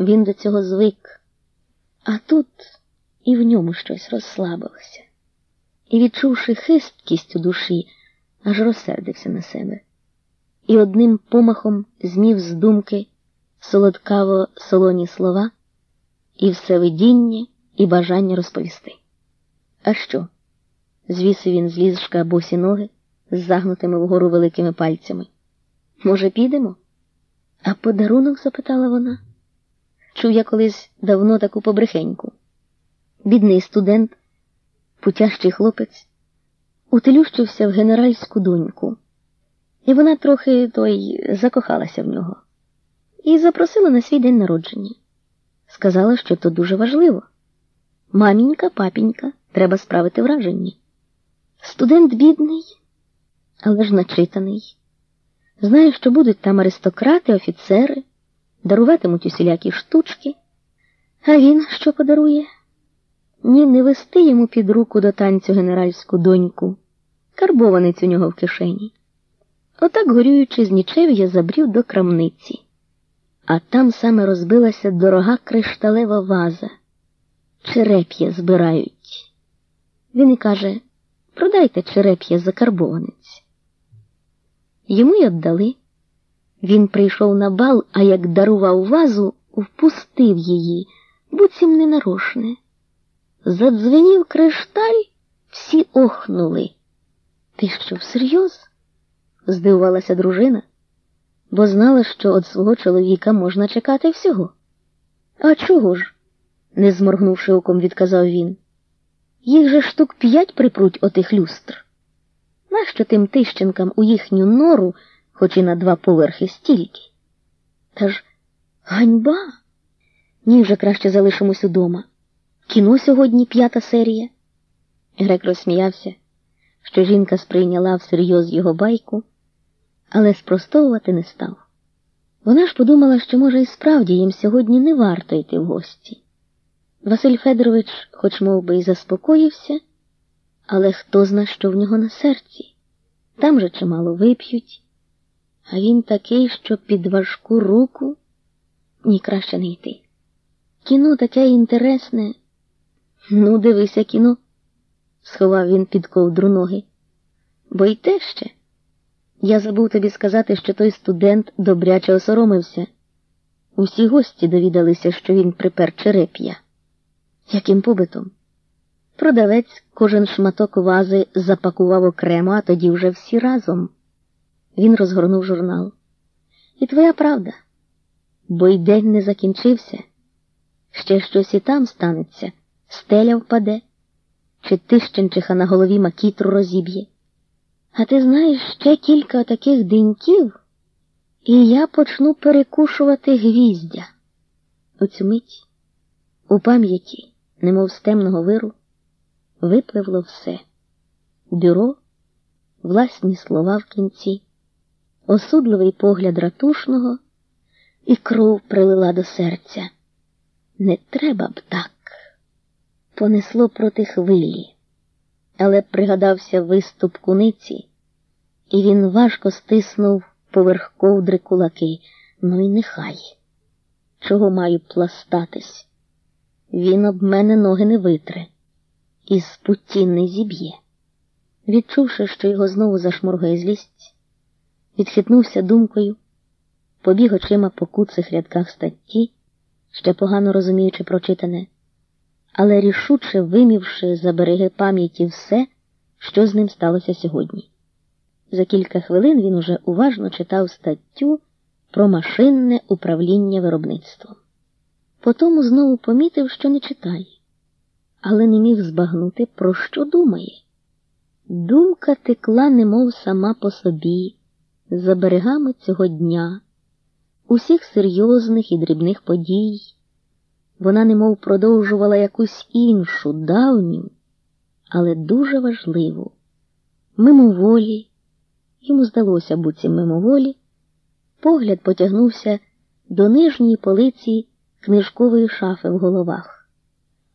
він до цього звик, а тут і в ньому щось розслабилося. І, відчувши хисткість у душі, аж розсердився на себе, і одним помахом змів з думки солодкаво солоні слова, і все видіння, і бажання розповісти. А що? Звісив він з ліжка босі ноги з загнутими вгору великими пальцями. Може, підемо? А подарунок? запитала вона. Чув я колись давно таку побрехеньку. Бідний студент, путящий хлопець, утелющився в генеральську доньку, і вона трохи той закохалася в нього і запросила на свій день народження. Сказала, що то дуже важливо. Мамінька, папінька, треба справити враження. Студент бідний, але ж начитаний. Знає, що будуть там аристократи, офіцери, даруватимуть усілякі штучки. А він що подарує? Ні, не вести йому під руку до танцю генеральську доньку, карбованець у нього в кишені. Отак, горюючи з нічев'я, забрів до крамниці, а там саме розбилася дорога кришталева ваза. Череп'я збирають. Він і каже продайте череп'я за карбованець. Йому й віддали. Він прийшов на бал, а як дарував вазу, впустив її, буцім ненарочне. Задзвенів кришталь, всі охнули. Ти що всерйоз? здивувалася дружина, бо знала, що від свого чоловіка можна чекати всього. А чого ж? не зморгнувши оком, відказав він. Їх же штук п'ять припруть отих люстр. Нащо тим тищенкам у їхню нору, хоч і на два поверхи стільки? Та ж ганьба? Ні, вже краще залишимось удома. Кіно сьогодні п'ята серія. Грек розсміявся, що жінка сприйняла всерйоз його байку, але спростовувати не став. Вона ж подумала, що, може, і справді їм сьогодні не варто йти в гості. Василь Федорович, хоч мов би, і заспокоївся, але хто зна, що в нього на серці. Там же чимало вип'ють, а він такий, що під важку руку ні краще не йти. Кіно таке інтересне. Ну, дивися кіно, сховав він під ковдру ноги. Бо й те ще. Я забув тобі сказати, що той студент добряче осоромився. Усі гості довідалися, що він припер череп'я. Яким побитом? Продавець кожен шматок вази запакував окремо, а тоді вже всі разом. Він розгорнув журнал. І твоя правда, бо й день не закінчився. Ще щось і там станеться, стеля впаде, чи тищенчиха на голові макітру розіб'є. А ти знаєш ще кілька таких деньків, і я почну перекушувати гвіздя. У цю мить у пам'яті, немов з темного виру, випливло все бюро, власні слова в кінці, осудливий погляд ратушного, і кров прилила до серця. Не треба б так. Понесло проти хвилі, але пригадався виступ куниці, і він важко стиснув поверх ковдри кулаки. Ну й нехай. Чого маю пластатись? Він об мене ноги не витре і з путі не зіб'є. Відчувши, що його знову зашморгає злість, відхитнувся думкою, побіг очима по куцих рядках статті, ще погано розуміючи прочитане, але рішуче вимівши за береги пам'яті все, що з ним сталося сьогодні. За кілька хвилин він уже уважно читав статтю про машинне управління виробництвом. Потому знову помітив, що не читає, але не міг збагнути, про що думає. Думка текла, немов сама по собі, за берегами цього дня, усіх серйозних і дрібних подій. Вона немов продовжувала якусь іншу, давню, але дуже важливу, мимоволі, йому здалося буцім мимоволі, погляд потягнувся до нижньої полиці книжкової шафи в головах,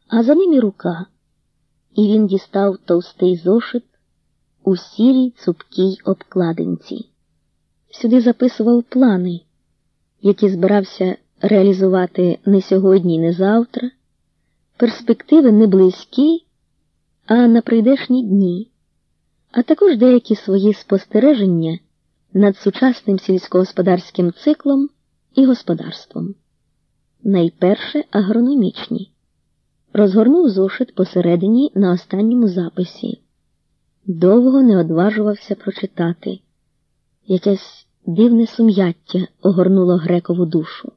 а за ним і рука, і він дістав товстий зошит у сірій цупкій обкладинці. Сюди записував плани, які збирався реалізувати не сьогодні, не завтра, перспективи не близькі, а на прийдешні дні, а також деякі свої спостереження над сучасним сільськогосподарським циклом і господарством. Найперше агрономічні. Розгорнув зошит посередині на останньому записі. Довго не одважувався прочитати. Якесь дивне сум'яття огорнуло грекову душу.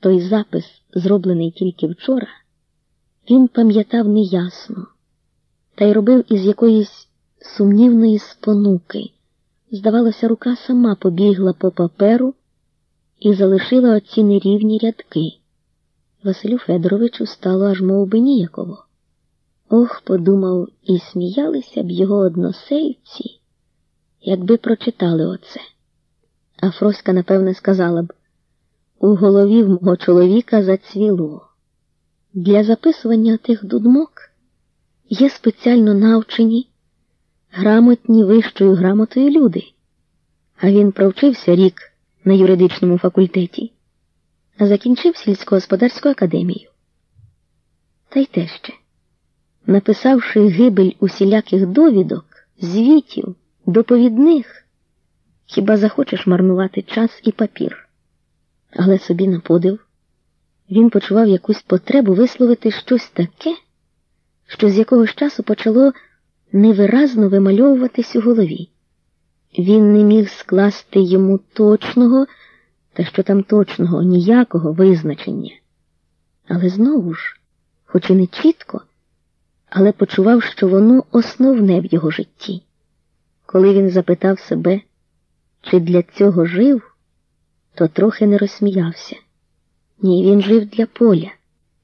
Той запис, зроблений тільки вчора, він пам'ятав неясно та й робив із якоїсь сумнівної спонуки. Здавалося, рука сама побігла по паперу і залишила оці нерівні рядки. Василю Федоровичу стало аж мов би ніяково. Ох, подумав, і сміялися б його односельці, якби прочитали оце. А Фроська, напевне, сказала б у голові в мого чоловіка зацвіло. Для записування тих дудмок є спеціально навчені, грамотні вищою грамотою люди, а він провчився рік на юридичному факультеті, а закінчив сільськогосподарську академію. Та й те ще, написавши гибель усіляких довідок, звітів, доповідних, хіба захочеш марнувати час і папір. Але собі на подив він почував якусь потребу висловити щось таке, що з якогось часу почало невиразно вимальовуватись у голові. Він не міг скласти йому точного, та що там точного, ніякого визначення. Але знову ж, хоч і не чітко, але почував, що воно основне в його житті. Коли він запитав себе, чи для цього жив, то трохи не розсміявся. Ні, він жив для поля.